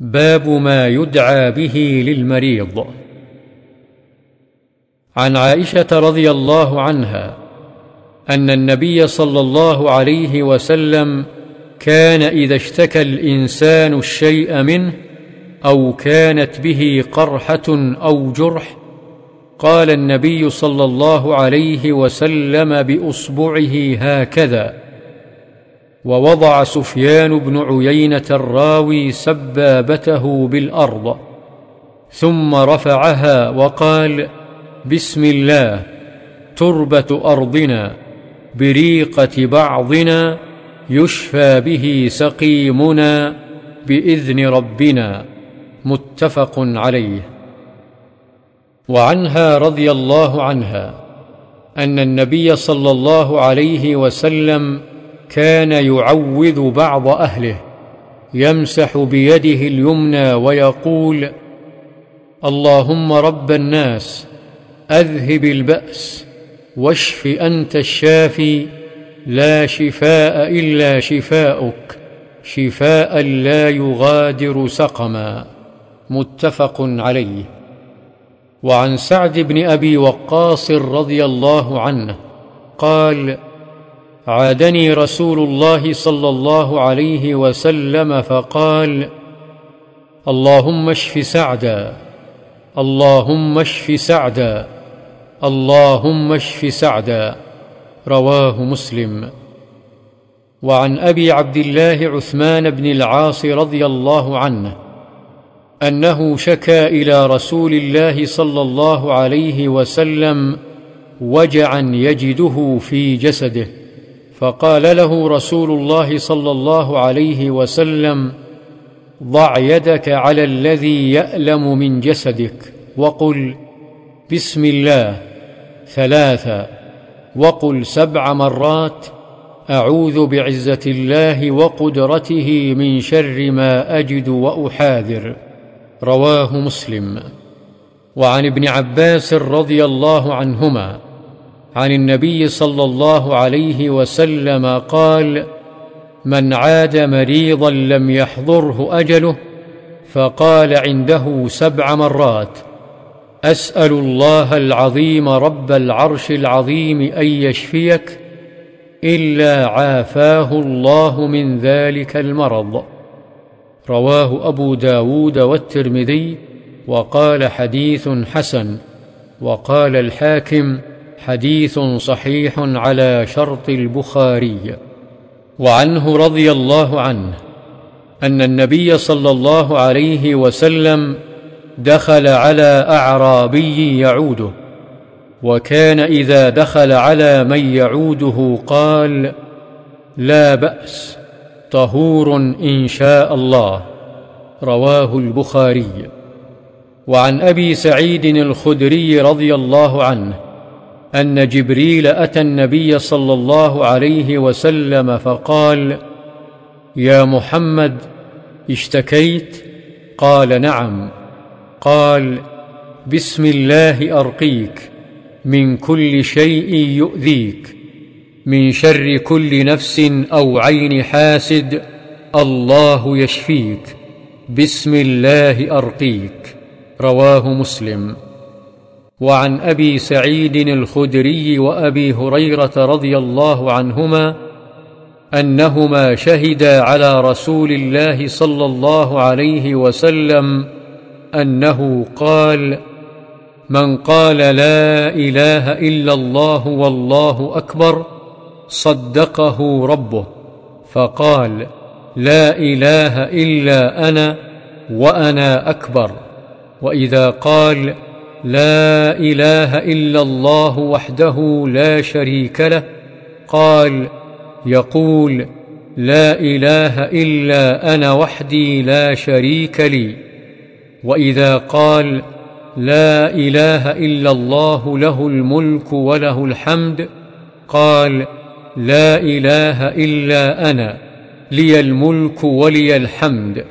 باب ما يدعى به للمريض. عن عائشة رضي الله عنها أن النبي صلى الله عليه وسلم كان إذا اشتكى الإنسان الشيء منه أو كانت به قرحة أو جرح قال النبي صلى الله عليه وسلم بأصبعه هكذا. ووضع سفيان بن عيينة الراوي سبابته بالأرض ثم رفعها وقال بسم الله تربة أرضنا بريقة بعضنا يشفى به سقيمنا بإذن ربنا متفق عليه. وعنها رضي الله عنها أن النبي صلى الله عليه وسلم كان يعوذ بعض أهله يمسح بيده اليمنى ويقول اللهم رب الناس أذهب البأس واشف أنت الشافي لا شفاء إلا شفاؤك شفاء لا يغادر سقما. متفق عليه. وعن سعد بن أبي وقاص رضي الله عنه قال عادني رسول الله صلى الله عليه وسلم فقال اللهم اشف سعدا اللهم اشف سعدا اللهم اشف سعدا رواه مسلم. وعن أبي عبد الله عثمان بن العاص رضي الله عنه أنه شكا إلى رسول الله صلى الله عليه وسلم وجعا يجده في جسده. فقال له رسول الله صلى الله عليه وسلم ضع يدك على الذي يألم من جسدك وقل بسم الله ثلاثا وقل سبع مرات أعوذ بعزة الله وقدرته من شر ما أجد وأحاذر. رواه مسلم. وعن ابن عباس رضي الله عنهما عن النبي صلى الله عليه وسلم قال من عاد مريضا لم يحضره أجله فقال عنده سبع مرات أسأل الله العظيم رب العرش العظيم أن يشفيك إلا عافاه الله من ذلك المرض رواه أبو داود والترمذي وقال حديث حسن وقال الحاكم حديث صحيح على شرط البخاري. وعنه رضي الله عنه أن النبي صلى الله عليه وسلم دخل على أعرابي يعوده وكان إذا دخل على من يعوده قال لا بأس طهور إن شاء الله رواه البخاري. وعن أبي سعيد الخدري رضي الله عنه أن جبريل أتى النبي صلى الله عليه وسلم فقال يا محمد اشتكيت؟ قال نعم. قال بسم الله أرقيك من كل شيء يؤذيك من شر كل نفس أو عين حاسد الله يشفيك بسم الله أرقيك. رواه مسلم. وعن أبي سعيد الخدري وأبي هريرة رضي الله عنهما أنهما شهدا على رسول الله صلى الله عليه وسلم أنه قال من قال لا إله إلا الله والله أكبر صدقه ربه فقال لا إله إلا أنا وأنا أكبر وإذا قال لا إله إلا الله وحده لا شريك له. قال يقول لا إله إلا أنا وحدي لا شريك لي. وإذا قال لا إله إلا الله له الملك وله الحمد قال لا إله إلا أنا لي الملك ولي الحمد.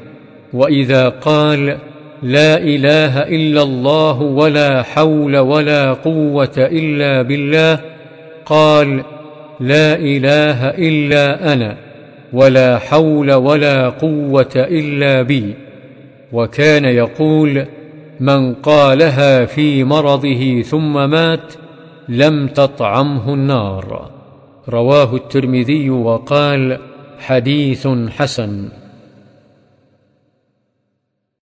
وإذا قال لا إله إلا الله ولا حول ولا قوة إلا بالله. قال لا إله إلا أنا ولا حول ولا قوة إلا بي. وكان يقول من قالها في مرضه ثم مات لم تطعمه النار. رواه الترمذي وقال حديث حسن.